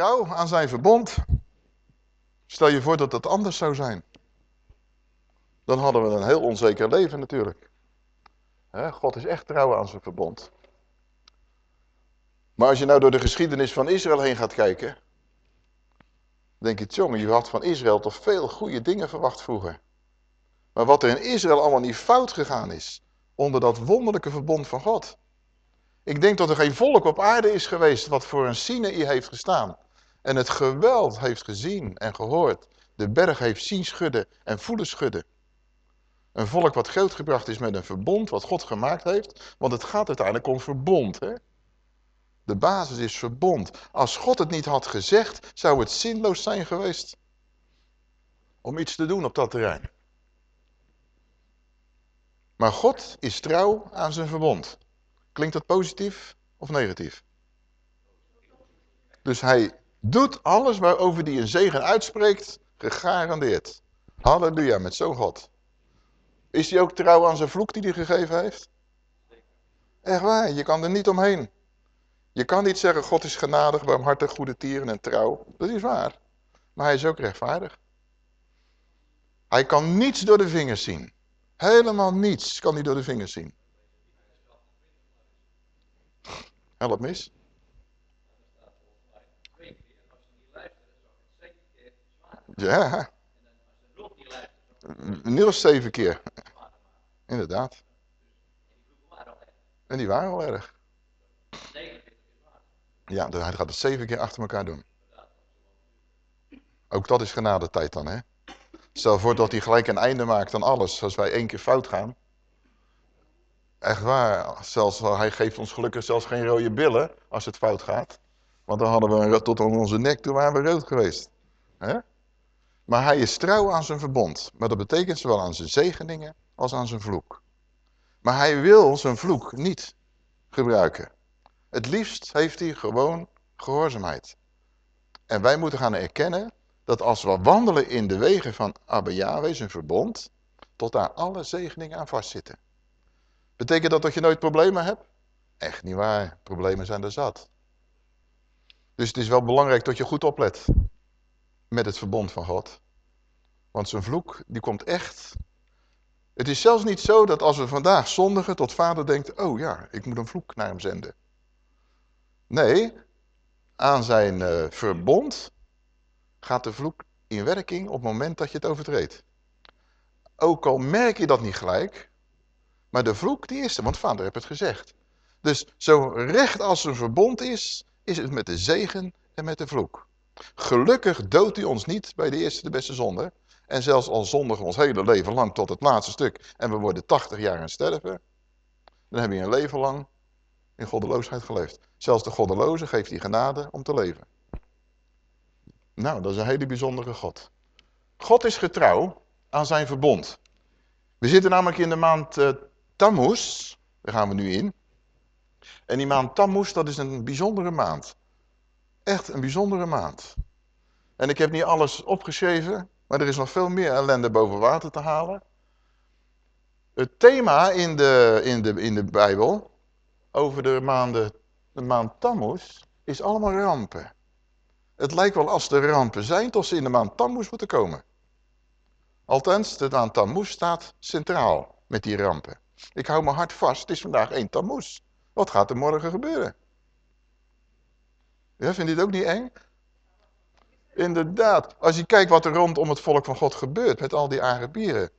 trouw aan zijn verbond. Stel je voor dat het anders zou zijn. Dan hadden we een heel onzeker leven natuurlijk. God is echt trouw aan zijn verbond. Maar als je nou door de geschiedenis van Israël heen gaat kijken, denk je, jongen, je had van Israël toch veel goede dingen verwacht vroeger. Maar wat er in Israël allemaal niet fout gegaan is, onder dat wonderlijke verbond van God. Ik denk dat er geen volk op aarde is geweest wat voor een Sinaï heeft gestaan. En het geweld heeft gezien en gehoord. De berg heeft zien schudden en voelen schudden. Een volk wat grootgebracht is met een verbond wat God gemaakt heeft. Want het gaat uiteindelijk om verbond. Hè? De basis is verbond. Als God het niet had gezegd, zou het zinloos zijn geweest om iets te doen op dat terrein. Maar God is trouw aan zijn verbond. Klinkt dat positief of negatief? Dus hij doet alles waarover hij een zegen uitspreekt, gegarandeerd. Halleluja, met zo'n God. Is hij ook trouw aan zijn vloek die hij gegeven heeft? Echt waar, je kan er niet omheen. Je kan niet zeggen, God is genadig, barmhartig, goede tieren en trouw. Dat is waar. Maar hij is ook rechtvaardig. Hij kan niets door de vingers zien. Helemaal niets kan hij door de vingers zien. Help mis. Ja. Niels zeven keer. Inderdaad. En die waren al erg. Ja, hij gaat het zeven keer achter elkaar doen. Ook dat is tijd dan, hè? Stel voor dat hij gelijk een einde maakt aan alles, als wij één keer fout gaan. Echt waar, zelfs, hij geeft ons gelukkig zelfs geen rode billen als het fout gaat. Want dan hadden we tot aan onze nek, toen waren we rood geweest. He? Maar hij is trouw aan zijn verbond. Maar dat betekent zowel aan zijn zegeningen als aan zijn vloek. Maar hij wil zijn vloek niet gebruiken. Het liefst heeft hij gewoon gehoorzaamheid. En wij moeten gaan erkennen dat als we wandelen in de wegen van Abba Yahweh, zijn verbond, tot daar alle zegeningen aan vastzitten. Betekent dat dat je nooit problemen hebt? Echt niet waar, problemen zijn er zat. Dus het is wel belangrijk dat je goed oplet met het verbond van God. Want zijn vloek, die komt echt. Het is zelfs niet zo dat als we vandaag zondigen, tot vader denkt, oh ja, ik moet een vloek naar hem zenden. Nee, aan zijn uh, verbond gaat de vloek in werking op het moment dat je het overtreedt. Ook al merk je dat niet gelijk, maar de vloek die is er, want vader heeft het gezegd. Dus zo recht als een verbond is, is het met de zegen en met de vloek. Gelukkig doodt hij ons niet bij de eerste de beste zonde. En zelfs al zondigen ons hele leven lang tot het laatste stuk en we worden 80 jaar en sterven, dan heb je een leven lang in goddeloosheid geleefd. Zelfs de goddeloze geeft die genade om te leven. Nou, dat is een hele bijzondere God. God is getrouw aan zijn verbond. We zitten namelijk in de maand uh, Tammuz. Daar gaan we nu in. En die maand Tammuz, dat is een bijzondere maand. Echt een bijzondere maand. En ik heb niet alles opgeschreven, maar er is nog veel meer ellende boven water te halen. Het thema in de, in de, in de Bijbel over de, maanden, de maand Tammuz is allemaal rampen. Het lijkt wel als er rampen zijn tot ze in de maand Tammuz moeten komen. Althans, de maand Tammuz staat centraal met die rampen. Ik hou mijn hart vast, het is vandaag 1 Tammuz. Wat gaat er morgen gebeuren? Ja, vind je het ook niet eng? Inderdaad, als je kijkt wat er rondom het volk van God gebeurt met al die Arabieren.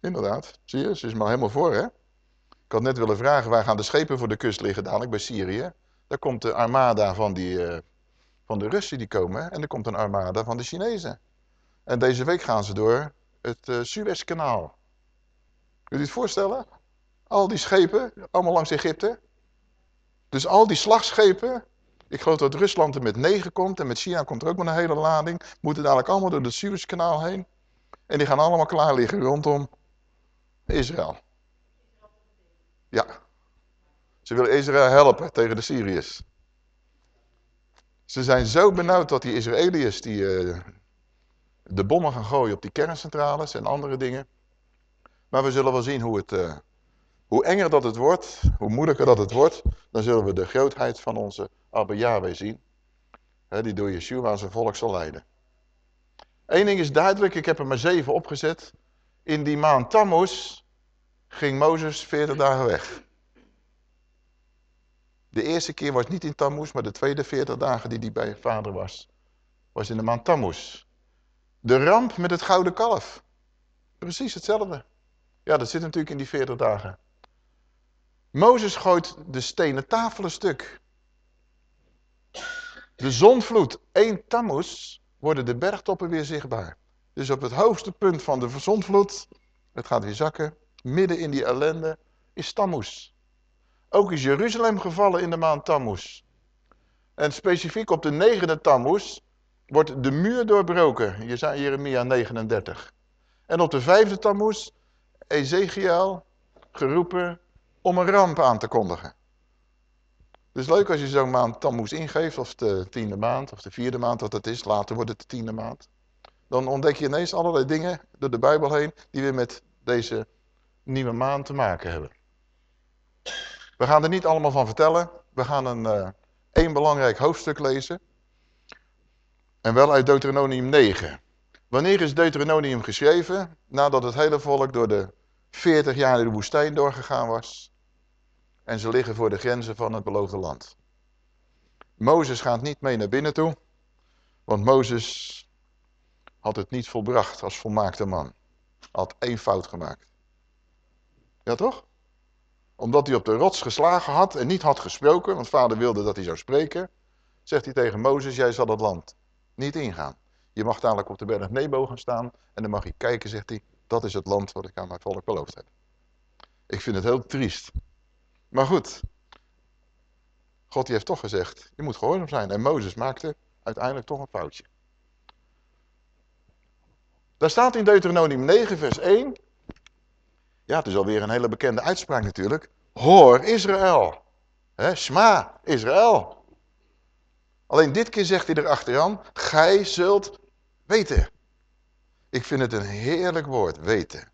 Inderdaad, zie je, ze is maar helemaal voor hè. Ik had net willen vragen, waar gaan de schepen voor de kust liggen dadelijk bij Syrië? Daar komt de armada van, die, uh, van de Russen die komen en er komt een armada van de Chinezen. En deze week gaan ze door het uh, Suezkanaal. Kun je het voorstellen? Al die schepen, allemaal langs Egypte. Dus al die slagschepen, ik geloof dat Rusland er met negen komt en met China komt er ook met een hele lading. Moeten dadelijk allemaal door het Suezkanaal heen. En die gaan allemaal klaar liggen rondom Israël. Ja. Ze willen Israël helpen tegen de Syriërs. Ze zijn zo benauwd dat die Israëliërs die, uh, de bommen gaan gooien op die kerncentrales en andere dingen. Maar we zullen wel zien hoe, het, uh, hoe enger dat het wordt, hoe moeilijker dat het wordt, dan zullen we de grootheid van onze Abba Yahweh zien. die door Yeshua zijn volk zal leiden. Eén ding is duidelijk, ik heb er maar zeven opgezet. In die maand Tammuz ging Mozes 40 dagen weg. De eerste keer was niet in Tammuz, maar de tweede 40 dagen die hij bij vader was, was in de maand Tammuz. De ramp met het gouden kalf. Precies hetzelfde. Ja, dat zit natuurlijk in die 40 dagen. Mozes gooit de stenen tafel een stuk. De zonvloed, één Tammuz, worden de bergtoppen weer zichtbaar. Dus op het hoogste punt van de zonvloed, het gaat weer zakken, midden in die ellende, is Tammuz. Ook is Jeruzalem gevallen in de maand Tammuz. En specifiek op de negende Tammuz wordt de muur doorbroken. Jeremia 39. En op de vijfde Tammuz, Ezekiel geroepen om een ramp aan te kondigen. Dus leuk als je zo'n maand Tammuz ingeeft, of de tiende maand, of de vierde maand, wat het is. Later wordt het de tiende maand. Dan ontdek je ineens allerlei dingen door de Bijbel heen, die weer met deze nieuwe maand te maken hebben. We gaan er niet allemaal van vertellen. We gaan een uh, één belangrijk hoofdstuk lezen. En wel uit Deuteronomium 9. Wanneer is Deuteronomium geschreven? Nadat het hele volk door de 40 jaar in de woestijn doorgegaan was. En ze liggen voor de grenzen van het beloofde land. Mozes gaat niet mee naar binnen toe. Want Mozes had het niet volbracht als volmaakte man. Had één fout gemaakt. Ja toch? Omdat hij op de rots geslagen had en niet had gesproken, want vader wilde dat hij zou spreken, zegt hij tegen Mozes, jij zal het land niet ingaan. Je mag dadelijk op de berg Nebo gaan staan en dan mag je kijken, zegt hij, dat is het land wat ik aan mijn volk beloofd heb. Ik vind het heel triest. Maar goed, God die heeft toch gezegd, je moet gehoorzaam zijn. En Mozes maakte uiteindelijk toch een foutje. Daar staat in Deuteronomium 9 vers 1, ja, het is alweer een hele bekende uitspraak natuurlijk. Hoor Israël. He, Shma Israël. Alleen dit keer zegt hij erachteraan, gij zult weten. Ik vind het een heerlijk woord, weten.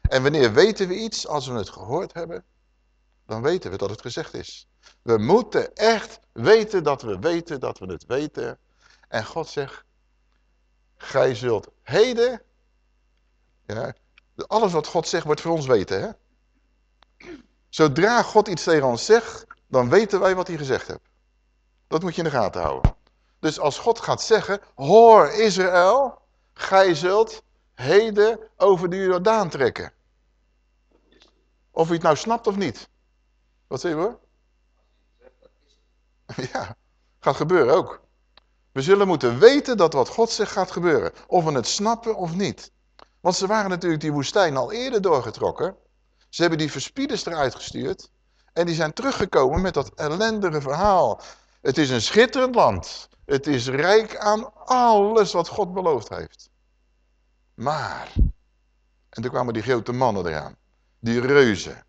En wanneer weten we iets, als we het gehoord hebben, dan weten we dat het gezegd is. We moeten echt weten dat we weten dat we het weten. En God zegt, gij zult heden, ja, alles wat God zegt wordt voor ons weten. Hè? Zodra God iets tegen ons zegt, dan weten wij wat hij gezegd heeft. Dat moet je in de gaten houden. Dus als God gaat zeggen, hoor Israël, gij zult heden over de Jordaan trekken. Of je het nou snapt of niet. Wat zeg je hoor? Ja, gaat gebeuren ook. We zullen moeten weten dat wat God zegt gaat gebeuren. Of we het snappen of niet. Want ze waren natuurlijk die woestijn al eerder doorgetrokken. Ze hebben die verspieders eruit gestuurd. En die zijn teruggekomen met dat ellendige verhaal. Het is een schitterend land. Het is rijk aan alles wat God beloofd heeft. Maar, en toen kwamen die grote mannen eraan. Die reuzen.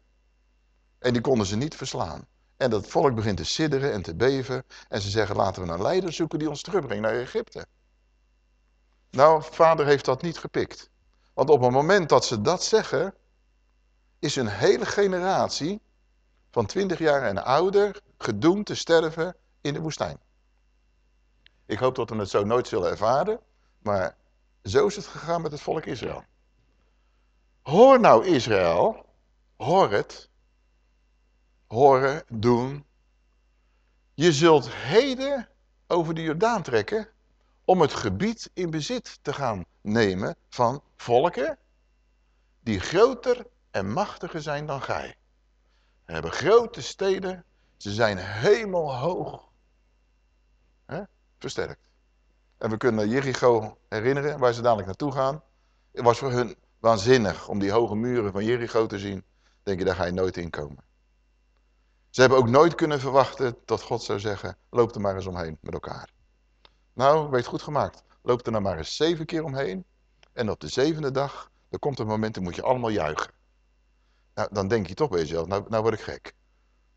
En die konden ze niet verslaan. En dat volk begint te sidderen en te beven. En ze zeggen, laten we een leider zoeken die ons terugbrengt naar Egypte. Nou, vader heeft dat niet gepikt. Want op het moment dat ze dat zeggen, is een hele generatie van 20 jaar en ouder gedoemd te sterven in de woestijn. Ik hoop dat we het zo nooit zullen ervaren, maar zo is het gegaan met het volk Israël. Hoor nou Israël, hoor het, horen, doen. Je zult heden over de Jordaan trekken om het gebied in bezit te gaan nemen van volken die groter en machtiger zijn dan gij. Ze hebben grote steden, ze zijn hemelhoog hè, versterkt. En we kunnen Jericho herinneren, waar ze dadelijk naartoe gaan. Het was voor hun waanzinnig om die hoge muren van Jericho te zien. Denk je, daar ga je nooit in komen. Ze hebben ook nooit kunnen verwachten dat God zou zeggen, loop er maar eens omheen met elkaar. Nou, weet goed gemaakt. Loop er nou maar eens zeven keer omheen. En op de zevende dag, dan komt een moment, dan moet je allemaal juichen. Nou, dan denk je toch bij jezelf, nou, nou word ik gek.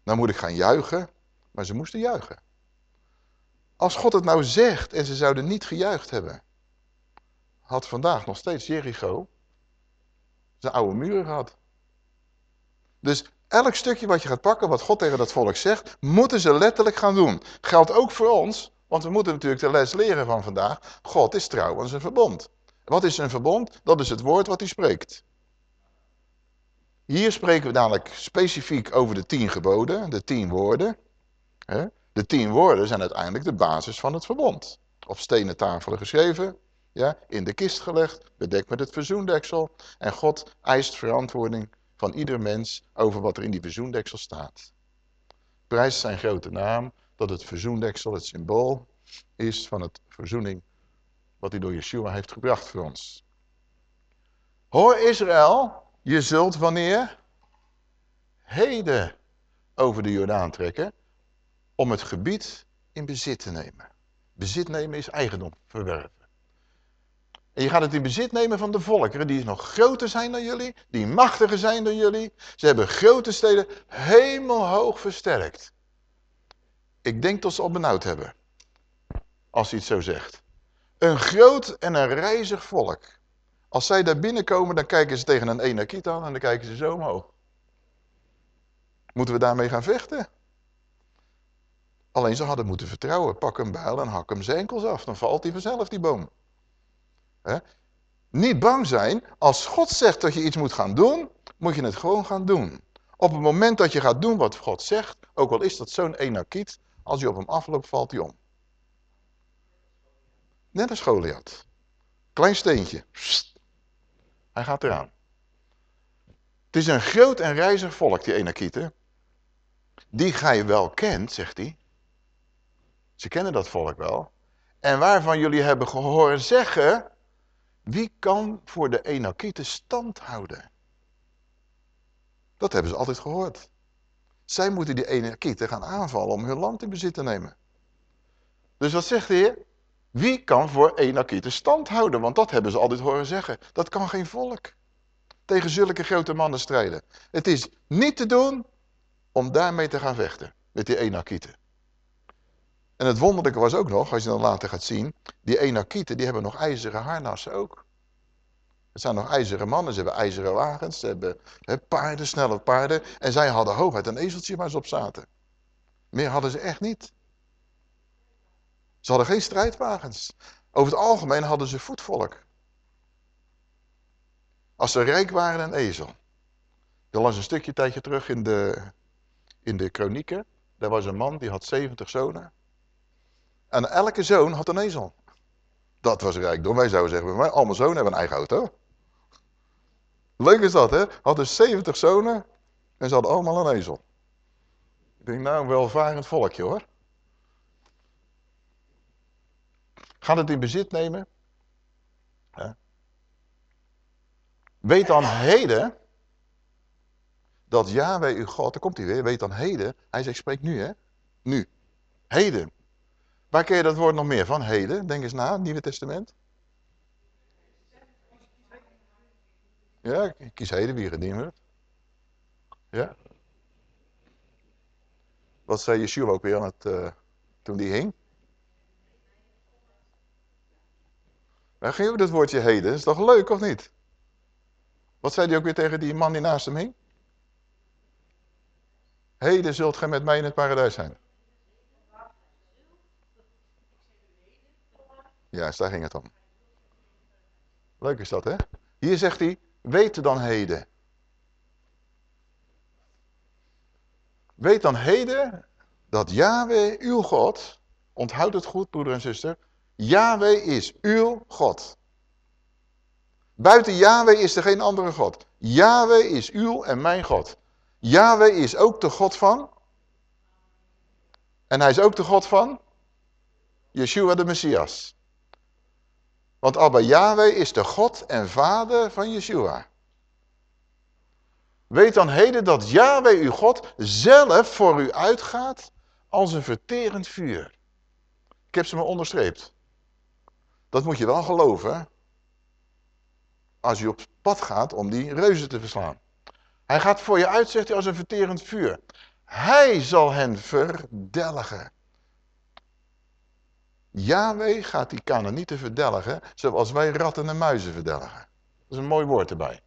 Nou moet ik gaan juichen, maar ze moesten juichen. Als God het nou zegt en ze zouden niet gejuicht hebben, had vandaag nog steeds Jericho zijn oude muren gehad. Dus elk stukje wat je gaat pakken, wat God tegen dat volk zegt, moeten ze letterlijk gaan doen. Geldt ook voor ons Want we moeten natuurlijk de les leren van vandaag. God is trouw aan zijn verbond. Wat is zijn verbond? Dat is het woord wat hij spreekt. Hier spreken we dadelijk specifiek over de tien geboden, de tien woorden. De tien woorden zijn uiteindelijk de basis van het verbond. Op stenen tafelen geschreven, ja, in de kist gelegd, bedekt met het verzoendeksel. En God eist verantwoording van ieder mens over wat er in die verzoendeksel staat. Prijs zijn grote naam dat het verzoendeksel het symbool is van het verzoening wat hij door Yeshua heeft gebracht voor ons. Hoor Israël, je zult wanneer? Heden over de Jordaan trekken om het gebied in bezit te nemen. Bezit nemen is eigendom verwerven. En je gaat het in bezit nemen van de volkeren die nog groter zijn dan jullie, die machtiger zijn dan jullie. Ze hebben grote steden hemelhoog versterkt. Ik denk dat ze al benauwd hebben, als hij het zo zegt. Een groot en een reizig volk. Als zij daar binnenkomen, dan kijken ze tegen een Enakiet aan en dan kijken ze zo omhoog. Moeten we daarmee gaan vechten? Alleen ze hadden moeten vertrouwen. Pak een bijl en hak hem zijn enkels af. Dan valt hij vanzelf, die boom. Niet bang zijn. Als God zegt dat je iets moet gaan doen, moet je het gewoon gaan doen. Op het moment dat je gaat doen wat God zegt, ook al is dat zo'n enakiet, als je op hem afloopt, valt hij om. Net als Goliath. Klein steentje. Hij gaat eraan. Het is een groot en reizig volk, die Enakieten. Die gij wel kent, zegt hij. Ze kennen dat volk wel. En waarvan jullie hebben gehoord zeggen, wie kan voor de Enakieten stand houden? Dat hebben ze altijd gehoord. Zij moeten die Enakieten gaan aanvallen om hun land in bezit te nemen. Dus wat zegt de Heer? Wie kan voor Enakieten stand houden? Want dat hebben ze altijd horen zeggen. Dat kan geen volk tegen zulke grote mannen strijden. Het is niet te doen om daarmee te gaan vechten. Met die Enakieten. En het wonderlijke was ook nog, als je dan later gaat zien, die Enakieten die hebben nog ijzeren harnassen ook. Het zijn nog ijzeren mannen, ze hebben ijzeren wagens, ze hebben paarden, snelle paarden. En zij hadden hooguit een ezeltje waar ze op zaten. Meer hadden ze echt niet. Ze hadden geen strijdwagens. Over het algemeen hadden ze voetvolk. Als ze rijk waren, een ezel. Er las een stukje tijdje terug in de, in de kronieken. Daar was een man die had 70 zonen. En elke zoon had een ezel. Dat was rijkdom. Wij zouden zeggen, maar allemaal zonen hebben een eigen auto. Leuk is dat, hè? Hadden 70 zonen en ze hadden allemaal een ezel. Ik denk, nou, een welvarend volkje, hoor. Gaat het in bezit nemen? Weet dan heden dat Yahweh uw God, daar komt hij weer, weet dan heden, hij zegt spreek nu hè, nu, heden. Waar ken je dat woord nog meer van, heden? Denk eens na, Nieuwe Testament. Ja, kies heden wie gediend wordt. Ja. Wat zei Yeshua ook weer aan het, uh, toen die hing? Waar ging we dat woordje heden? Is toch leuk of niet? Wat zei hij ook weer tegen die man die naast hem hing? Heden zult gij met mij in het paradijs zijn. Ja, daar ging het om. Leuk is dat, hè? Hier zegt hij, weet dan heden. Weet dan heden dat Yahweh, uw God, onthoud het goed, broeder en zuster, Yahweh is uw God. Buiten Yahweh is er geen andere God. Yahweh is uw en mijn God. Yahweh is ook de God van. En hij is ook de God van. Yeshua de Messias. Want Abba Yahweh is de God en vader van Yeshua. Weet dan heden dat Yahweh uw God zelf voor u uitgaat als een verterend vuur. Ik heb ze maar onderstreept. Dat moet je wel geloven als je op pad gaat om die reuzen te verslaan. Hij gaat voor je uit, zegt hij, als een verterend vuur. Hij zal hen verdelgen. Yahweh gaat die Canaanieten verdelgen, zoals wij ratten en muizen verdelgen. Dat is een mooi woord erbij.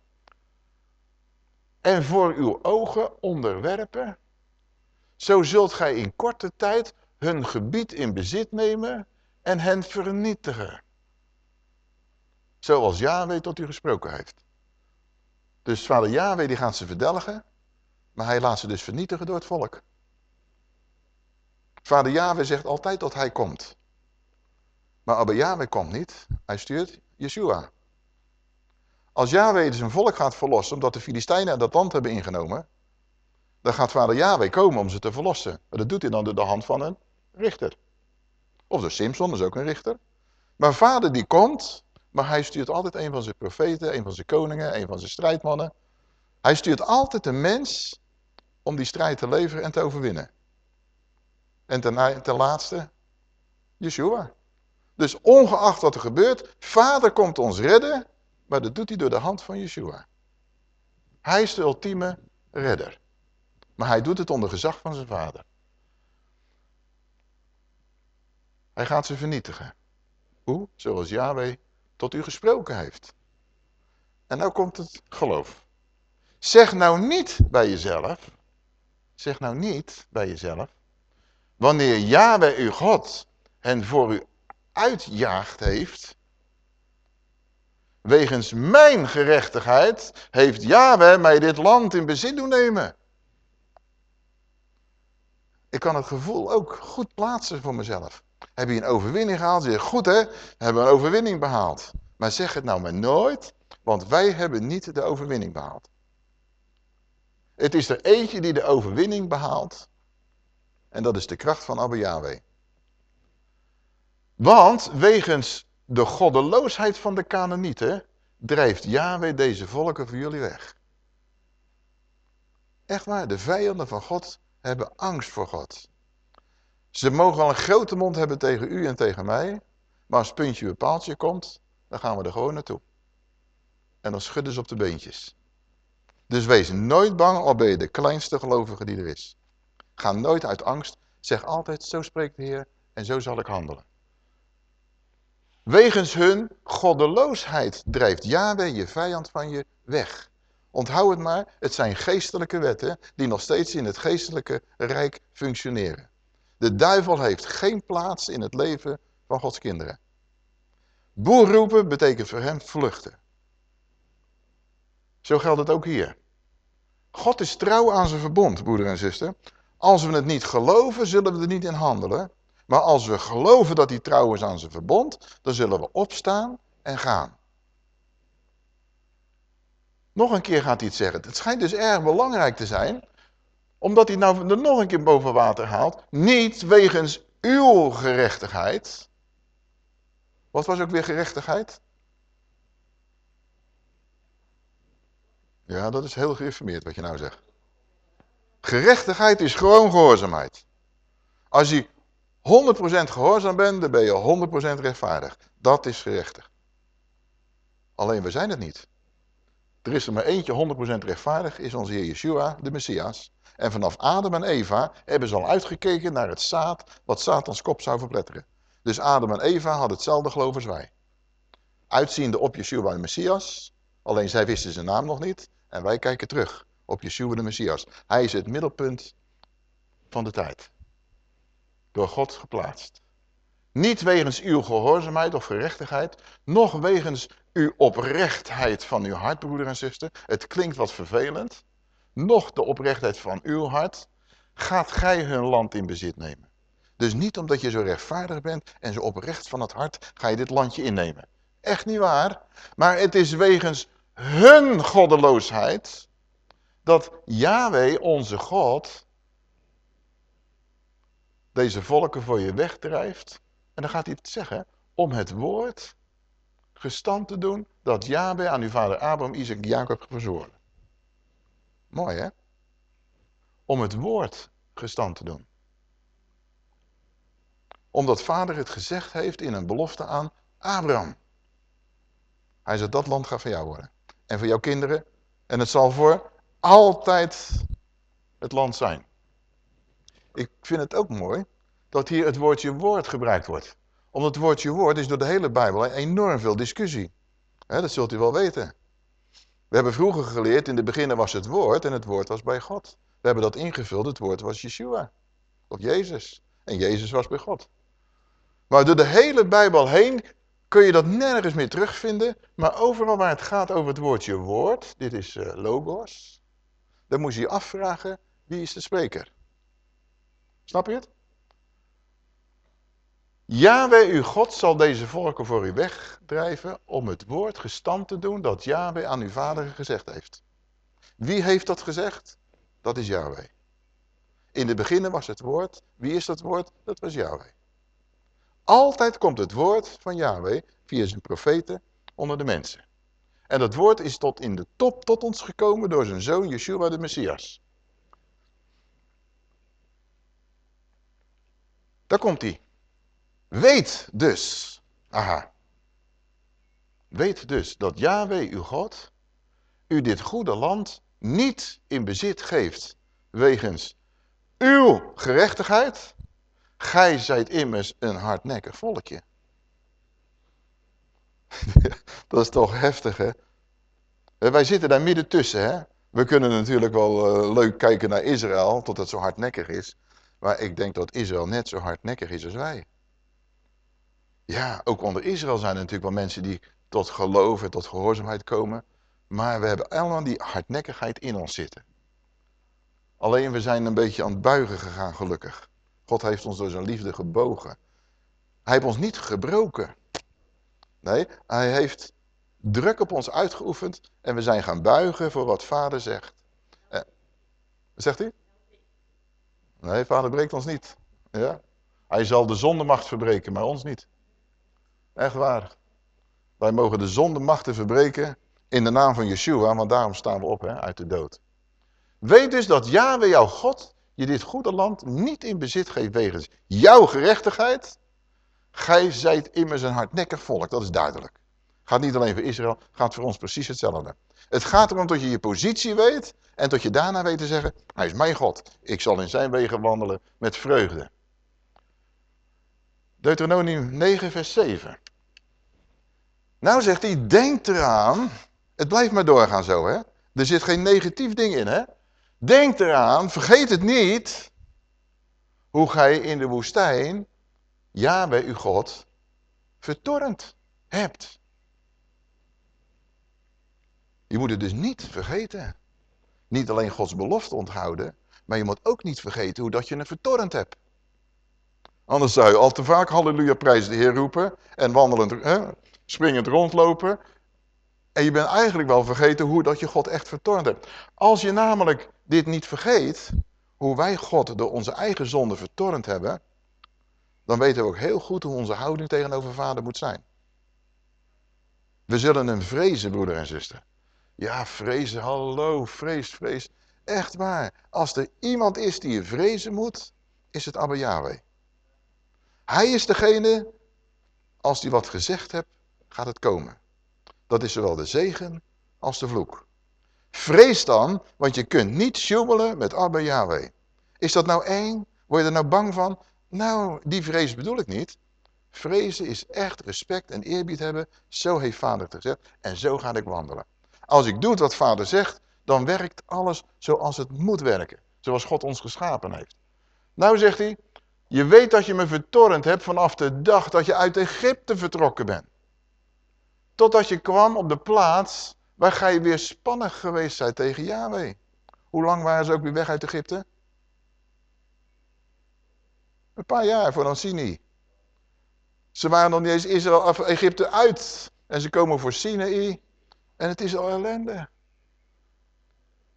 En voor uw ogen onderwerpen, zo zult gij in korte tijd hun gebied in bezit nemen en hen vernietigen. Zoals Yahweh tot u gesproken heeft. Dus vader Yahweh die gaat ze verdelgen, maar hij laat ze dus vernietigen door het volk. Vader Yahweh zegt altijd dat hij komt. Maar Abba Yahweh komt niet, hij stuurt Yeshua. Als Yahweh zijn volk gaat verlossen, omdat de Filistijnen dat land hebben ingenomen, dan gaat vader Yahweh komen om ze te verlossen. Maar dat doet hij dan door de hand van een richter. Of de Simpson, is ook een richter. Maar vader die komt, maar hij stuurt altijd een van zijn profeten, een van zijn koningen, een van zijn strijdmannen. Hij stuurt altijd een mens om die strijd te leveren en te overwinnen. En ten, ten laatste, Yeshua. Dus ongeacht wat er gebeurt, vader komt ons redden, maar dat doet hij door de hand van Yeshua. Hij is de ultieme redder. Maar hij doet het onder gezag van zijn vader. Hij gaat ze vernietigen. Hoe? Zoals Yahweh tot u gesproken heeft. En nou komt het geloof. Zeg nou niet bij jezelf, zeg nou niet bij jezelf, wanneer Yahweh uw God hen voor u uitjaagd heeft, wegens mijn gerechtigheid heeft Yahweh mij dit land in bezit doen nemen. Ik kan het gevoel ook goed plaatsen voor mezelf. Heb je een overwinning gehaald? Zeg goed hè, hebben een overwinning behaald. Maar zeg het nou maar nooit, want wij hebben niet de overwinning behaald. Het is er eentje die de overwinning behaalt. En dat is de kracht van Abba Yahweh. Want wegens de goddeloosheid van de Canaanieten drijft Yahweh deze volken voor jullie weg. Echt waar, de vijanden van God hebben angst voor God. Ze mogen al een grote mond hebben tegen u en tegen mij. Maar als puntje bij paaltje komt, dan gaan we er gewoon naartoe. En dan schudden ze op de beentjes. Dus wees nooit bang, al ben je de kleinste gelovige die er is. Ga nooit uit angst. Zeg altijd, zo spreekt de Heer en zo zal ik handelen. Wegens hun goddeloosheid drijft Yahweh je vijand van je weg. Onthoud het maar, het zijn geestelijke wetten die nog steeds in het geestelijke rijk functioneren. De duivel heeft geen plaats in het leven van Gods kinderen. Boer roepen betekent voor hem vluchten. Zo geldt het ook hier. God is trouw aan zijn verbond, broeder en zuster. Als we het niet geloven, zullen we er niet in handelen. Maar als we geloven dat hij trouw is aan zijn verbond, dan zullen we opstaan en gaan. Nog een keer gaat hij het zeggen. Het schijnt dus erg belangrijk te zijn omdat hij nou er nog een keer boven water haalt. Niet wegens uw gerechtigheid. Wat was ook weer gerechtigheid? Ja, dat is heel geïnformeerd wat je nou zegt. Gerechtigheid is gewoon gehoorzaamheid. Als je 100% gehoorzaam bent, dan ben je 100% rechtvaardig. Dat is gerechtig. Alleen we zijn het niet. Er is er maar eentje 100% rechtvaardig, is onze Heer Yeshua, de Messias. En vanaf Adam en Eva hebben ze al uitgekeken naar het zaad wat Satans kop zou verpletteren. Dus Adam en Eva hadden hetzelfde geloof als wij. Uitziende op Yeshua de Messias, alleen zij wisten zijn naam nog niet. En wij kijken terug op Yeshua de Messias. Hij is het middelpunt van de tijd. Door God geplaatst. Niet wegens uw gehoorzaamheid of gerechtigheid, noch wegens uw oprechtheid van uw hart, broeder en zuster. Het klinkt wat vervelend, noch de oprechtheid van uw hart, gaat gij hun land in bezit nemen. Dus niet omdat je zo rechtvaardig bent en zo oprecht van het hart, ga je dit landje innemen. Echt niet waar. Maar het is wegens hun goddeloosheid, dat Yahweh, onze God, deze volken voor je wegdrijft. En dan gaat hij het zeggen, om het woord gestand te doen dat Yahweh aan uw vader Abraham, Isaac, Jacob verzworen. Mooi hè? Om het woord gestand te doen. Omdat vader het gezegd heeft in een belofte aan Abraham. Hij zegt dat land gaat voor jou worden. En voor jouw kinderen. En het zal voor altijd het land zijn. Ik vind het ook mooi dat hier het woordje woord gebruikt wordt. Omdat het woordje woord is door de hele Bijbel enorm veel discussie. dat zult u wel weten. We hebben vroeger geleerd, in de beginnen was het woord en het woord was bij God. We hebben dat ingevuld, het woord was Yeshua. Of Jezus. En Jezus was bij God. Maar door de hele Bijbel heen kun je dat nergens meer terugvinden. Maar overal waar het gaat over het woordje woord, dit is uh, logos. Dan moet je je afvragen, wie is de spreker? Snap je het? Yahweh uw God zal deze volken voor u wegdrijven om het woord gestand te doen dat Yahweh aan uw vader gezegd heeft. Wie heeft dat gezegd? Dat is Yahweh. In de beginnen was het woord. Wie is dat woord? Dat was Yahweh. Altijd komt het woord van Yahweh via zijn profeten onder de mensen. En dat woord is tot in de top tot ons gekomen door zijn zoon Yeshua de Messias. Daar komt hij. Weet dus, aha, weet dus dat Yahweh uw God u dit goede land niet in bezit geeft wegens uw gerechtigheid. Gij zijt immers een hardnekkig volkje. dat is toch heftig, hè? Wij zitten daar midden tussen, hè? We kunnen natuurlijk wel uh, leuk kijken naar Israël, tot het zo hardnekkig is. Maar ik denk dat Israël net zo hardnekkig is als wij. Ja, ook onder Israël zijn er natuurlijk wel mensen die tot geloof en tot gehoorzaamheid komen. Maar we hebben allemaal die hardnekkigheid in ons zitten. Alleen we zijn een beetje aan het buigen gegaan, gelukkig. God heeft ons door zijn liefde gebogen. Hij heeft ons niet gebroken. Nee, hij heeft druk op ons uitgeoefend en we zijn gaan buigen voor wat vader zegt. Eh, zegt hij? Nee, vader breekt ons niet. Ja? Hij zal de zondemacht verbreken, maar ons niet. Echt waar. Wij mogen de zondemachten verbreken in de naam van Yeshua, want daarom staan we op hè, uit de dood. Weet dus dat Yahweh jouw God je dit goede land niet in bezit geeft wegens jouw gerechtigheid. Gij zijt immers een hardnekkig volk, dat is duidelijk. Gaat niet alleen voor Israël, gaat voor ons precies hetzelfde. Het gaat erom dat je je positie weet en dat je daarna weet te zeggen, hij is mijn God. Ik zal in zijn wegen wandelen met vreugde. Deuteronomium 9 vers 7. Nou zegt hij, denk eraan, het blijft maar doorgaan zo hè. Er zit geen negatief ding in hè. Denk eraan, vergeet het niet, hoe gij in de woestijn, ja bij uw God, vertorrend hebt. Je moet het dus niet vergeten. Niet alleen Gods belofte onthouden, maar je moet ook niet vergeten hoe dat je het vertorrend hebt. Anders zou je al te vaak halleluja prijs de Heer roepen en wandelend, hè, springend rondlopen. En je bent eigenlijk wel vergeten hoe dat je God echt vertornd hebt. Als je namelijk dit niet vergeet, hoe wij God door onze eigen zonde vertornd hebben, dan weten we ook heel goed hoe onze houding tegenover vader moet zijn. We zullen hem vrezen, broeder en zuster. Ja, vrezen, hallo, vrees, vrees. Echt waar. Als er iemand is die je vrezen moet, is het Abba Yahweh. Hij is degene, als hij wat gezegd hebt, gaat het komen. Dat is zowel de zegen als de vloek. Vrees dan, want je kunt niet sjoemelen met Abba Yahweh. Is dat nou één? Word je er nou bang van? Nou, die vrees bedoel ik niet. Vrezen is echt respect en eerbied hebben. Zo heeft vader gezegd en zo ga ik wandelen. Als ik doe wat vader zegt, dan werkt alles zoals het moet werken. Zoals God ons geschapen heeft. Nou zegt hij, je weet dat je me vertorrend hebt vanaf de dag dat je uit Egypte vertrokken bent. Totdat je kwam op de plaats waar ga je weer spannig geweest zijn tegen Yahweh. Hoe lang waren ze ook weer weg uit Egypte? Een paar jaar voor Sinaï. Ze waren nog niet eens Israël, of Egypte uit. En ze komen voor Sinaï. En het is al ellende.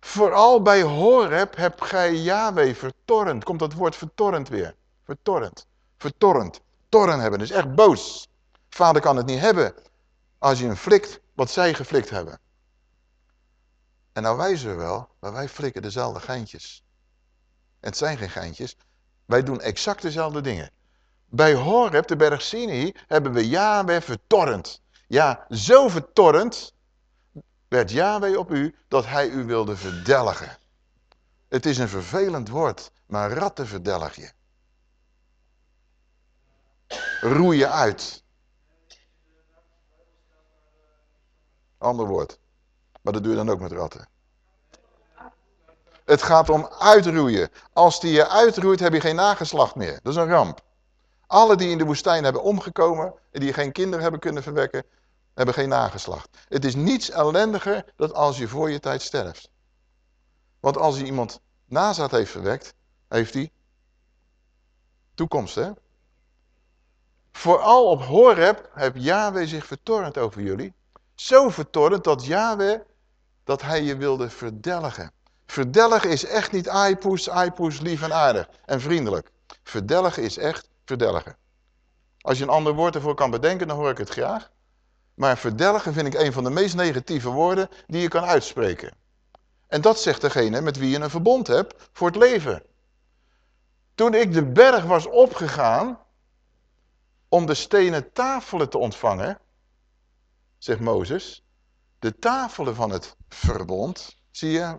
Vooral bij Horeb heb gij Yahweh vertorrend. Komt dat woord vertorrend weer. Vertorrend. Vertorrend. Torren hebben, is echt boos. Vader kan het niet hebben als je hem flikt wat zij geflikt hebben. En nou wijzen we wel, maar wij flikken dezelfde geintjes. het zijn geen geintjes. Wij doen exact dezelfde dingen. Bij Horeb, de berg Sinai, hebben we Yahweh vertorrend. Ja, zo vertorrend werd Yahweh op u dat hij u wilde verdelgen. Het is een vervelend woord, maar ratten verdelg je. Roei je uit. Ander woord. Maar dat doe je dan ook met ratten. Het gaat om uitroeien. Als die je uitroeit, heb je geen nageslacht meer. Dat is een ramp. Alle die in de woestijn hebben omgekomen en die geen kinderen hebben kunnen verwekken, hebben geen nageslacht. Het is niets ellendiger dan als je voor je tijd sterft. Want als je iemand nazaat heeft verwekt, heeft hij toekomst, hè? Vooral op Horeb heb Yahweh zich vertornd over jullie. Zo vertornd dat Yahweh, dat hij je wilde verdelgen. Verdelgen is echt niet aipoes, aipoes, lief en aardig en vriendelijk. Verdelgen is echt verdelgen. Als je een ander woord ervoor kan bedenken, dan hoor ik het graag. Maar verdelgen vind ik een van de meest negatieve woorden die je kan uitspreken. En dat zegt degene met wie je een verbond hebt voor het leven. Toen ik de berg was opgegaan om de stenen tafelen te ontvangen, zegt Mozes, de tafelen van het verbond, zie je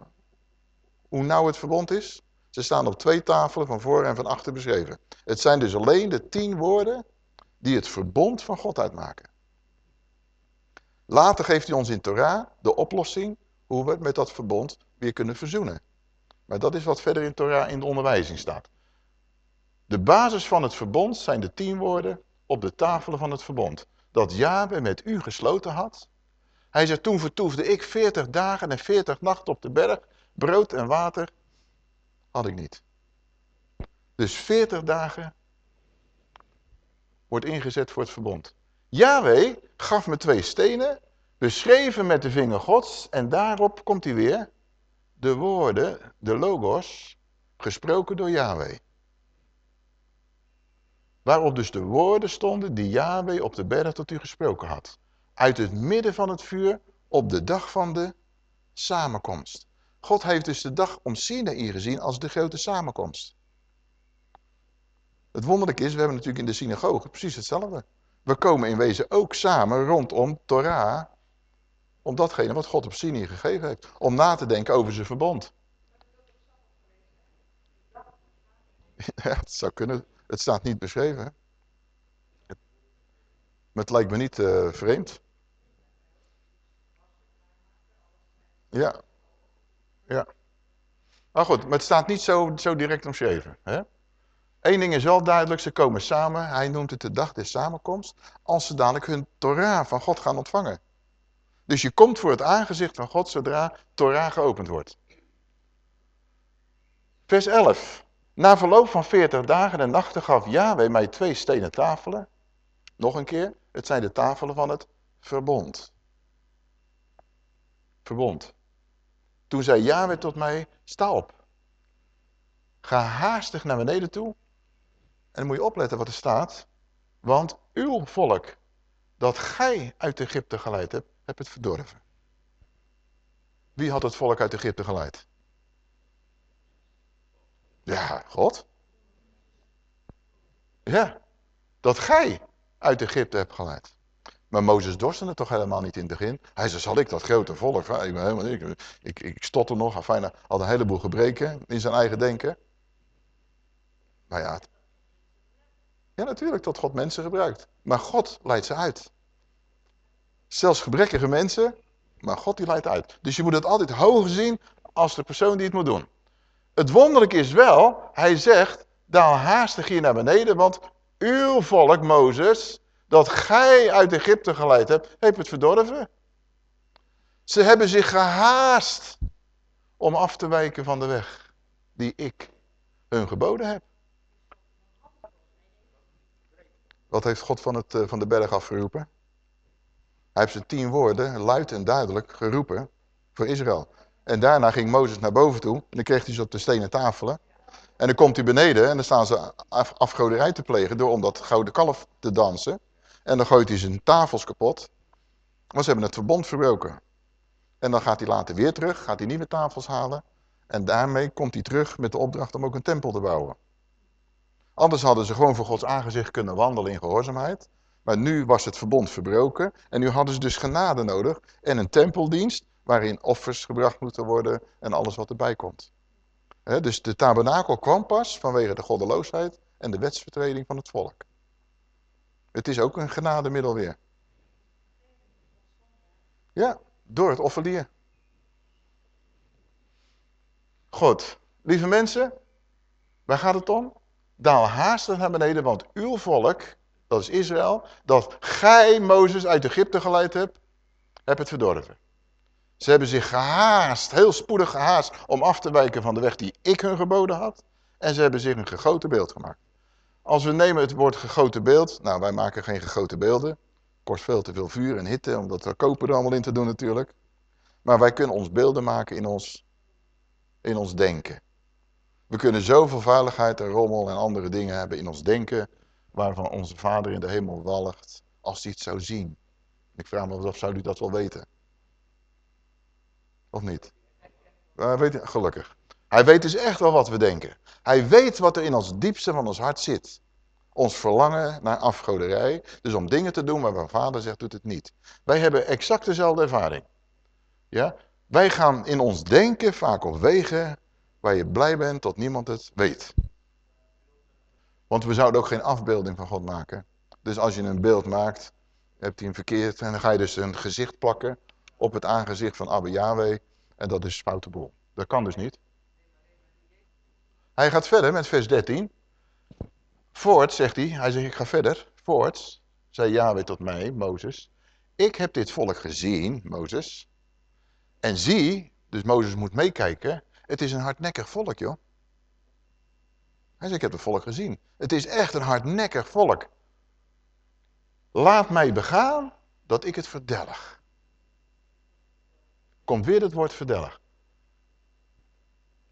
hoe nauw het verbond is? Ze staan op twee tafelen van voor en van achter beschreven. Het zijn dus alleen de tien woorden die het verbond van God uitmaken. Later geeft hij ons in Torah de oplossing hoe we met dat verbond weer kunnen verzoenen. Maar dat is wat verder in Torah in de onderwijzing staat. De basis van het verbond zijn de tien woorden op de tafelen van het verbond. Dat Jabe met u gesloten had. Hij zei, toen vertoefde ik veertig dagen en veertig nachten op de berg. Brood en water had ik niet. Dus veertig dagen wordt ingezet voor het verbond. Yahweh gaf me twee stenen, beschreven met de vinger gods. En daarop komt hij weer. De woorden, de logos, gesproken door Yahweh. Waarop dus de woorden stonden die Yahweh op de berg tot u gesproken had. Uit het midden van het vuur op de dag van de samenkomst. God heeft dus de dag om Sinaï gezien als de grote samenkomst. Het wonderlijke is, we hebben natuurlijk in de synagoge precies hetzelfde. We komen in wezen ook samen rondom Torah, om datgene wat God op Sinai gegeven heeft. Om na te denken over zijn verbond. Ja, het zou kunnen. Het staat niet beschreven. Maar het lijkt me niet uh, vreemd. Ja. Ja. Maar goed, maar het staat niet zo, zo direct omschreven. Hè? Eén ding is wel duidelijk, ze komen samen. Hij noemt het de dag des samenkomst. Als ze dadelijk hun Torah van God gaan ontvangen. Dus je komt voor het aangezicht van God zodra Torah geopend wordt. Vers 11. Na verloop van veertig dagen en nachten gaf Yahweh mij twee stenen tafelen. Nog een keer, het zijn de tafelen van het verbond. Verbond. Toen zei Yahweh tot mij, sta op. Ga haastig naar beneden toe. En dan moet je opletten wat er staat. Want uw volk, dat gij uit Egypte geleid hebt, hebt het verdorven. Wie had het volk uit Egypte geleid? Ja, God. Ja, dat gij uit Egypte hebt geleid. Maar Mozes dorste het toch helemaal niet in het begin. Hij zei, zal ik dat grote volk, ik, helemaal, ik, ik stotter nog, afijn, had een heleboel gebreken in zijn eigen denken. Maar ja, ja natuurlijk tot God mensen gebruikt. Maar God leidt ze uit. Zelfs gebrekkige mensen, maar God die leidt uit. Dus je moet het altijd hoger zien als de persoon die het moet doen. Het wonderlijke is wel, hij zegt, daal haastig hier naar beneden, want uw volk, Mozes, dat gij uit Egypte geleid hebt, heeft het verdorven. Ze hebben zich gehaast om af te wijken van de weg die ik hun geboden heb. Wat heeft God van, het, eh, van de berg afgeroepen? Hij heeft zijn tien woorden, luid en duidelijk, geroepen voor Israël. En daarna ging Mozes naar boven toe en dan kreeg hij ze op de stenen tafelen. En dan komt hij beneden en dan staan ze af, afgoderij te plegen door om dat gouden kalf te dansen. En dan gooit hij zijn tafels kapot. Maar ze hebben het verbond verbroken. En dan gaat hij later weer terug, gaat hij nieuwe tafels halen. En daarmee komt hij terug met de opdracht om ook een tempel te bouwen. Anders hadden ze gewoon voor Gods aangezicht kunnen wandelen in gehoorzaamheid. Maar nu was het verbond verbroken. En nu hadden ze dus genade nodig. En een tempeldienst waarin offers gebracht moeten worden en alles wat erbij komt. dus de tabernakel kwam pas vanwege de goddeloosheid en de wetsvertreding van het volk. Het is ook een genademiddel weer. Ja, door het offerdier. Goed, lieve mensen, waar gaat het om? Daal haastig naar beneden, want uw volk, dat is Israël, dat gij Mozes uit Egypte geleid hebt, hebt het verdorven. Ze hebben zich gehaast, heel spoedig gehaast, om af te wijken van de weg die ik hun geboden had. En ze hebben zich een gegoten beeld gemaakt. Als we nemen het woord gegoten beeld, nou wij maken geen gegoten beelden. Kost veel te veel vuur en hitte, omdat we kopen er allemaal in te doen natuurlijk. Maar wij kunnen ons beelden maken in ons, in ons denken. We kunnen zoveel veiligheid en rommel en andere dingen hebben in ons denken, waarvan onze vader in de hemel walgt, als hij het zou zien. Ik vraag me af, zou u dat wel weten? Of niet? Weet, gelukkig. Hij weet dus echt wel wat we denken. Hij weet wat er in ons diepste van ons hart zit. Ons verlangen naar afgoderij. Dus om dingen te doen waarvan vader zegt, doet het niet. Wij hebben exact dezelfde ervaring. Ja? Wij gaan in ons denken vaak op wegen waar je blij bent tot niemand het weet. Want we zouden ook geen afbeelding van God maken. Dus als je een beeld maakt, hebt hij een verkeerd en dan ga je dus een gezicht plakken op het aangezicht van Abba Yahweh en dat is foute. Dat kan dus niet. Hij gaat verder met vers 13. Voorts, zegt hij, hij zegt ik ga verder. Voorts, zei Yahweh tot mij, Mozes. Ik heb dit volk gezien, Mozes. En zie, dus Mozes moet meekijken, het is een hardnekkig volk, joh. Hij zegt, ik heb het volk gezien. Het is echt een hardnekkig volk. Laat mij begaan dat ik het verdelg. Komt weer het woord verdelg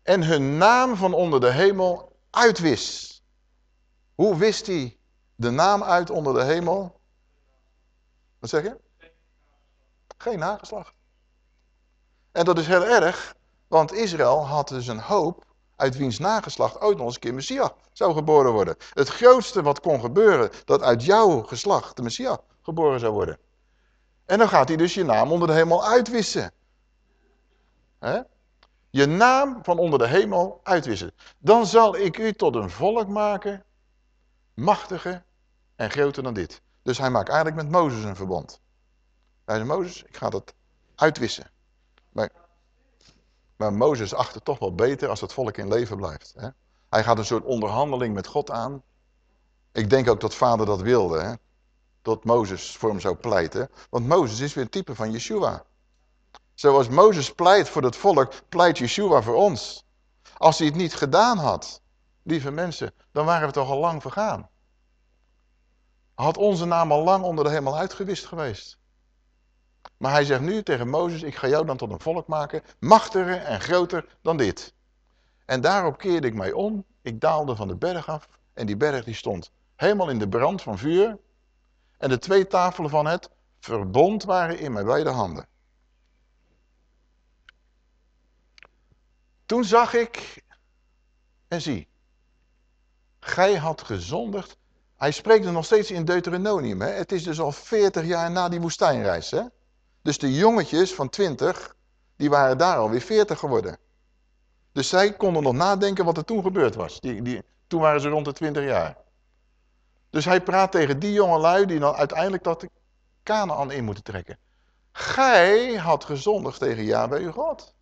en hun naam van onder de hemel uitwist. Hoe wist hij de naam uit onder de hemel? Wat zeg je? Geen nageslacht. En dat is heel erg, want Israël had dus een hoop uit wiens nageslacht ooit nog eens een keer Messias zou geboren worden. Het grootste wat kon gebeuren, dat uit jouw geslacht de Messias geboren zou worden. En dan gaat hij dus je naam onder de hemel uitwissen. Je naam van onder de hemel uitwissen. Dan zal ik u tot een volk maken, machtiger en groter dan dit. Dus hij maakt eigenlijk met Mozes een verbond. Hij zegt, Mozes, ik ga dat uitwissen. Maar, maar Mozes acht het toch wel beter als het volk in leven blijft. Hè? Hij gaat een soort onderhandeling met God aan. Ik denk ook dat vader dat wilde. Hè? Dat Mozes voor hem zou pleiten. Want Mozes is weer een type van Yeshua. Zoals Mozes pleit voor het volk, pleit Yeshua voor ons. Als hij het niet gedaan had, lieve mensen, dan waren we toch al lang vergaan. Had onze naam al lang onder de hemel uitgewist geweest. Maar hij zegt nu tegen Mozes, ik ga jou dan tot een volk maken, machtiger en groter dan dit. En daarop keerde ik mij om, ik daalde van de berg af en die berg die stond helemaal in de brand van vuur. En de twee tafelen van het verbond waren in mijn beide handen. Toen zag ik en zie, gij had gezondigd. Hij spreekt er nog steeds in Deuteronomium. Hè? Het is dus al 40 jaar na die woestijnreis. Hè? Dus de jongetjes van 20, die waren daar alweer 40 geworden. Dus zij konden nog nadenken wat er toen gebeurd was. Die, die, toen waren ze rond de 20 jaar. Dus hij praat tegen die jonge lui die dan uiteindelijk dat Canaan in moeten trekken. Gij had gezondigd tegen Yahweh uw God.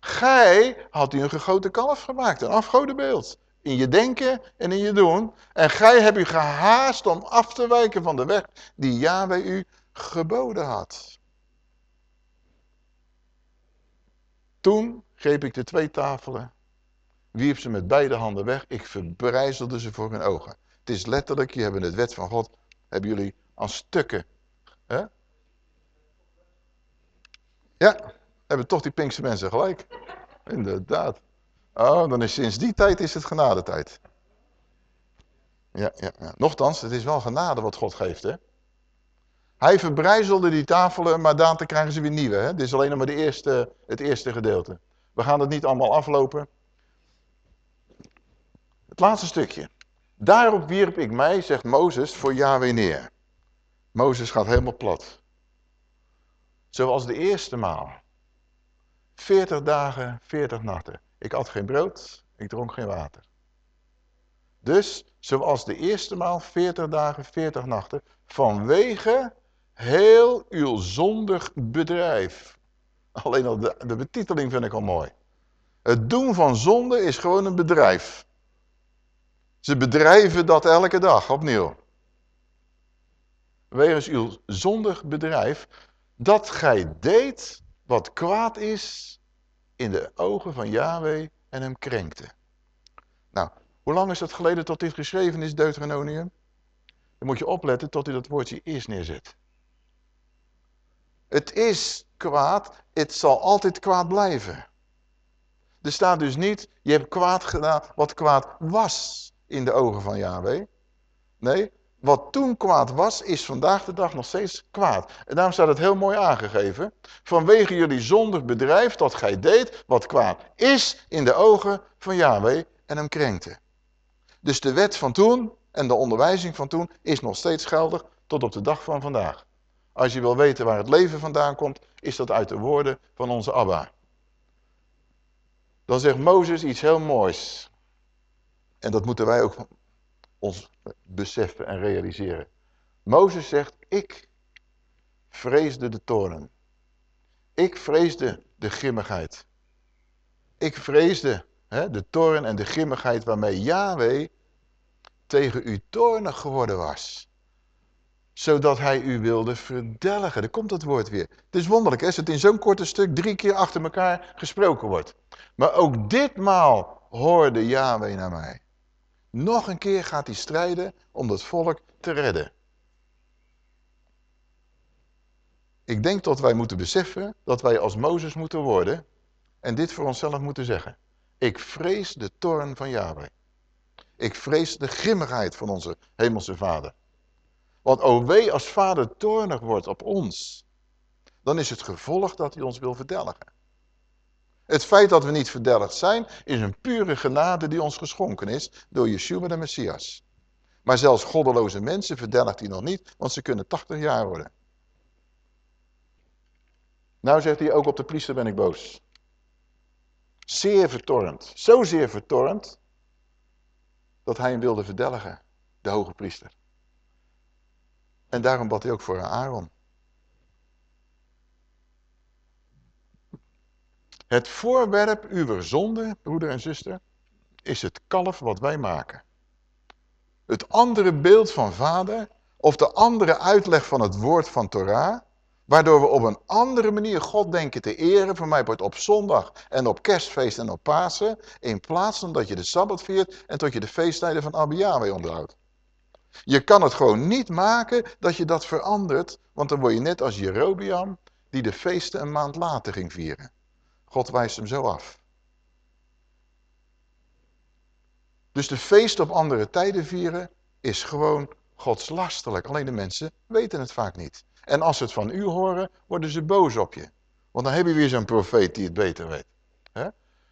Gij had u een gegoten kalf gemaakt, een afgodenbeeld. In je denken en in je doen. En gij hebt u gehaast om af te wijken van de weg die Yahweh u geboden had. Toen greep ik de twee tafelen, wierp ze met beide handen weg. Ik verbrijzelde ze voor hun ogen. Het is letterlijk, je hebben het wet van God, hebben jullie als stukken. Hè? Ja, hebben toch die Pinkse mensen gelijk. Inderdaad. Oh, dan is sinds die tijd is het genadetijd. Ja, ja, ja. Nochtans, het is wel genade wat God geeft, hè. Hij verbrijzelde die tafelen, maar daarna krijgen ze weer nieuwe. Hè? Dit is alleen nog maar de eerste, het eerste gedeelte. We gaan het niet allemaal aflopen. Het laatste stukje. Daarop wierp ik mij, zegt Mozes, voor Yahweh neer. Mozes gaat helemaal plat. Zoals de eerste maal. 40 dagen, 40 nachten. Ik at geen brood, ik dronk geen water. Dus, zoals de eerste maal, 40 dagen, 40 nachten, vanwege heel uw zondig bedrijf. Alleen al de, betiteling vind ik al mooi. Het doen van zonde is gewoon een bedrijf. Ze bedrijven dat elke dag opnieuw. Wegens uw zondig bedrijf, dat gij deed wat kwaad is in de ogen van Yahweh en hem krenkte. Nou, hoe lang is het geleden tot dit geschreven is, Deuteronomium? Dan moet je opletten tot u dat woordje eerst neerzet. Het is kwaad, het zal altijd kwaad blijven. Er staat dus niet, je hebt kwaad gedaan wat kwaad was in de ogen van Yahweh. Nee, wat toen kwaad was, is vandaag de dag nog steeds kwaad. En daarom staat het heel mooi aangegeven. Vanwege jullie zondig bedrijf dat gij deed wat kwaad is in de ogen van Yahweh en hem krenkte. Dus de wet van toen en de onderwijzing van toen is nog steeds geldig tot op de dag van vandaag. Als je wil weten waar het leven vandaan komt, is dat uit de woorden van onze Abba. Dan zegt Mozes iets heel moois. En dat moeten wij ook ons beseffen en realiseren. Mozes zegt, ik vreesde de toren. Ik vreesde de grimmigheid. Ik vreesde hè, de toren en de grimmigheid waarmee Yahweh tegen u toornig geworden was. Zodat hij u wilde verdelgen. Er komt dat woord weer. Het is wonderlijk hè, als het in zo'n korte stuk drie keer achter elkaar gesproken wordt. Maar ook ditmaal hoorde Yahweh naar mij. Nog een keer gaat hij strijden om dat volk te redden. Ik denk dat wij moeten beseffen dat wij als Mozes moeten worden en dit voor onszelf moeten zeggen. Ik vrees de toorn van Yahweh. Ik vrees de grimmigheid van onze hemelse vader. Want o wee als vader toornig wordt op ons, dan is het gevolg dat hij ons wil verdelgen. Het feit dat we niet verdelgd zijn, is een pure genade die ons geschonken is door Yeshua de Messias. Maar zelfs goddeloze mensen verdelgt hij nog niet, want ze kunnen 80 jaar worden. Nou zegt hij, ook op de priester ben ik boos. Zeer vertorrend, zozeer vertorrend, dat hij hem wilde verdelgen, de hoge priester. En daarom bad hij ook voor Aaron. Het voorwerp uw zonde, broeder en zuster, is het kalf wat wij maken. Het andere beeld van vader, of de andere uitleg van het woord van Torah, waardoor we op een andere manier God denken te eren, voor mij wordt op zondag en op kerstfeest en op Pasen, in plaats van dat je de Sabbat viert en tot je de feesttijden van Abba onderhoudt. Je kan het gewoon niet maken dat je dat verandert, want dan word je net als Jerobiam, die de feesten een maand later ging vieren. God wijst hem zo af. Dus de feest op andere tijden vieren is gewoon godslasterlijk. Alleen de mensen weten het vaak niet. En als ze het van u horen, worden ze boos op je. Want dan heb je weer zo'n profeet die het beter weet.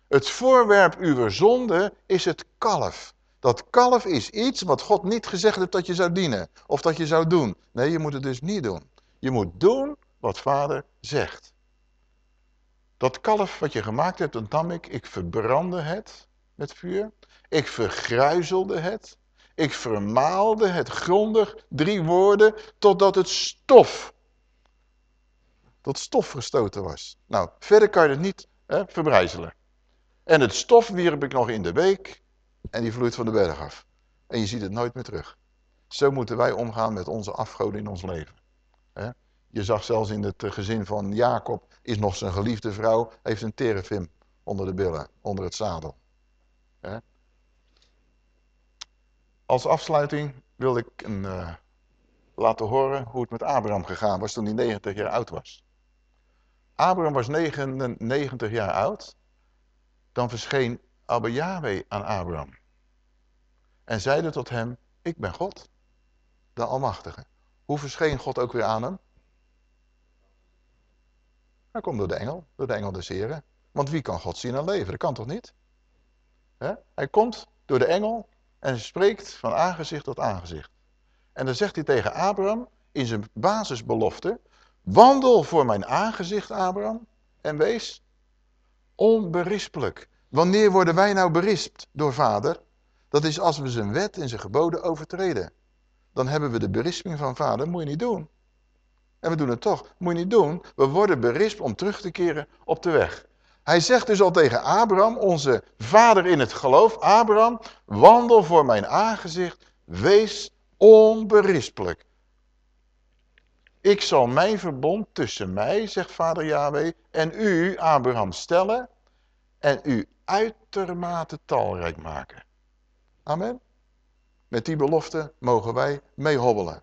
Het voorwerp uw zonde is het kalf. Dat kalf is iets wat God niet gezegd heeft dat je zou dienen. Of dat je zou doen. Nee, je moet het dus niet doen. Je moet doen wat vader zegt. Dat kalf wat je gemaakt hebt, dat nam ik, ik verbrandde het met vuur. Ik vergruizelde het. Ik vermaalde het grondig, drie woorden, totdat het stof, tot stof gestoten was. Nou, verder kan je het niet hè, verbrijzelen. En het stof wierp ik nog in de beek en die vloeit van de berg af. En je ziet het nooit meer terug. Zo moeten wij omgaan met onze afgoden in ons leven. Je zag zelfs in het gezin van Jacob is nog zijn geliefde vrouw, heeft een terefim onder de billen, onder het zadel. Als afsluiting wil ik een, uh, laten horen hoe het met Abraham gegaan was toen hij 90 jaar oud was. Abraham was 99 jaar oud. Dan verscheen Abba Yahweh aan Abraham. En zeide tot hem, ik ben God, de Almachtige. Hoe verscheen God ook weer aan hem? Hij komt door de engel, door de engel des Heren. Want wie kan God zien en leven? Dat kan toch niet? Hij komt door de engel en spreekt van aangezicht tot aangezicht. En dan zegt hij tegen Abraham in zijn basisbelofte, wandel voor mijn aangezicht, Abraham, en wees onberispelijk. Wanneer worden wij nou berispt door vader? Dat is als we zijn wet en zijn geboden overtreden. Dan hebben we de berisping van vader, moet je niet doen. En we doen het toch. Moet je niet doen. We worden berispt om terug te keren op de weg. Hij zegt dus al tegen Abraham, onze vader in het geloof, Abraham, wandel voor mijn aangezicht, wees onberispelijk. Ik zal mijn verbond tussen mij, zegt vader Yahweh, en u, Abraham, stellen en u uitermate talrijk maken. Amen. Met die belofte mogen wij mee hobbelen.